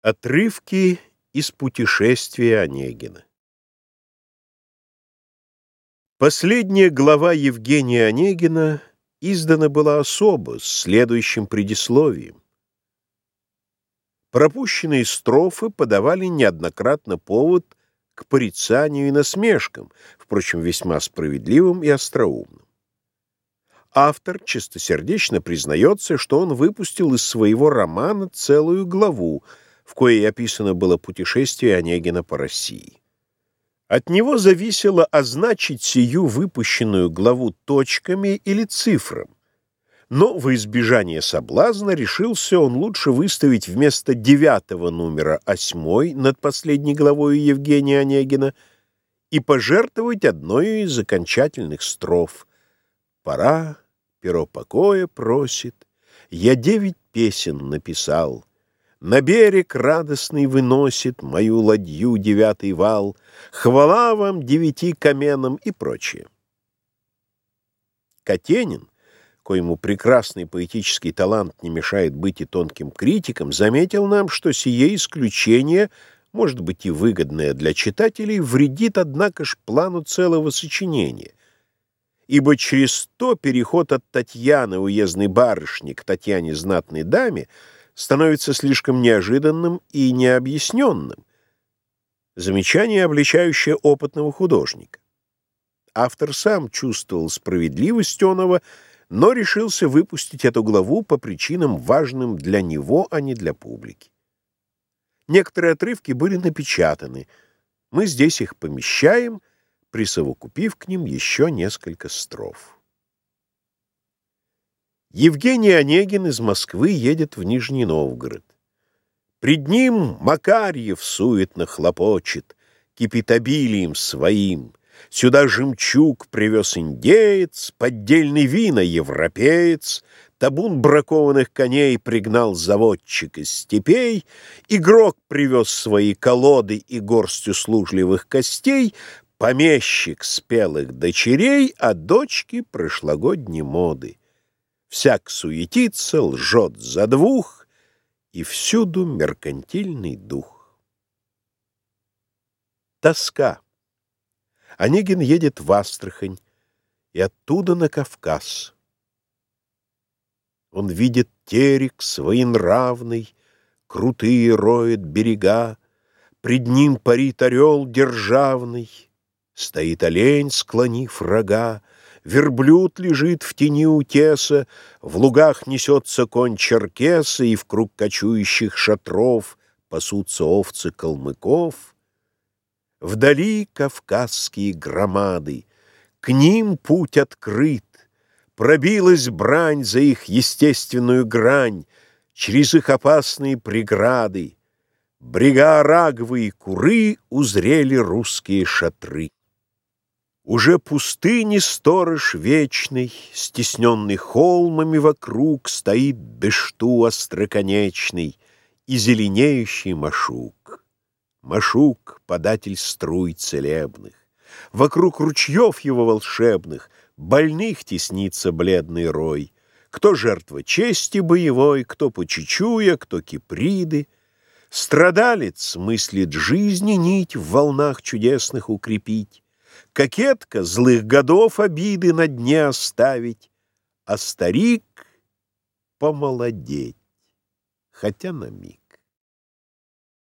Отрывки из путешествия Онегина Последняя глава Евгения Онегина издана была особо, с следующим предисловием. Пропущенные строфы подавали неоднократно повод к порицанию и насмешкам, впрочем, весьма справедливым и остроумным. Автор чистосердечно признается, что он выпустил из своего романа целую главу, в коей описано было путешествие Онегина по России. От него зависело означить сию выпущенную главу точками или цифром, но во избежание соблазна решился он лучше выставить вместо девятого номера осьмой над последней главой Евгения Онегина и пожертвовать одной из окончательных строф «Пора, перо покоя просит, я девять песен написал». На берег радостный выносит мою ладью девятый вал, Хвала вам девяти каменам и прочее. Катенин, коему прекрасный поэтический талант не мешает быть и тонким критиком, заметил нам, что сие исключение, может быть и выгодное для читателей, вредит, однако ж, плану целого сочинения, ибо через то переход от Татьяны, уездной барышни, к Татьяне, знатной даме, становится слишком неожиданным и необъясненным. Замечание, обличающее опытного художника. Автор сам чувствовал справедливость оного, но решился выпустить эту главу по причинам, важным для него, а не для публики. Некоторые отрывки были напечатаны. Мы здесь их помещаем, присовокупив к ним еще несколько строф. Евгений Онегин из Москвы едет в Нижний Новгород. Пред ним Макарьев суетно хлопочет, кипит обилием своим. Сюда жемчуг привез индеец, поддельный вина европеец, табун бракованных коней пригнал заводчик из степей, игрок привез свои колоды и горсть услужливых костей, помещик спелых дочерей, а дочки прошлогодней моды. Всяк суетится, лжет за двух, И всюду меркантильный дух. Тоска. Онегин едет в Астрахань И оттуда на Кавказ. Он видит терек своенравный, Крутые роет берега, Пред ним парит орел державный, Стоит олень, склонив рога, Верблюд лежит в тени утеса, В лугах несется конь черкеса, И в круг кочующих шатров Пасутся овцы калмыков. Вдали кавказские громады, К ним путь открыт, Пробилась брань за их естественную грань, Через их опасные преграды. Брега Арагвы и Куры Узрели русские шатры. Уже пустыни сторож вечный, Стесненный холмами вокруг, Стоит бешту остроконечный И зеленеющий машук. Машук — податель струй целебных. Вокруг ручьев его волшебных Больных теснится бледный рой. Кто жертва чести боевой, Кто почечуя, кто киприды. Страдалец мыслит жизни нить В волнах чудесных укрепить. Кокетка злых годов обиды на дне оставить, А старик помолодеть, хотя на миг.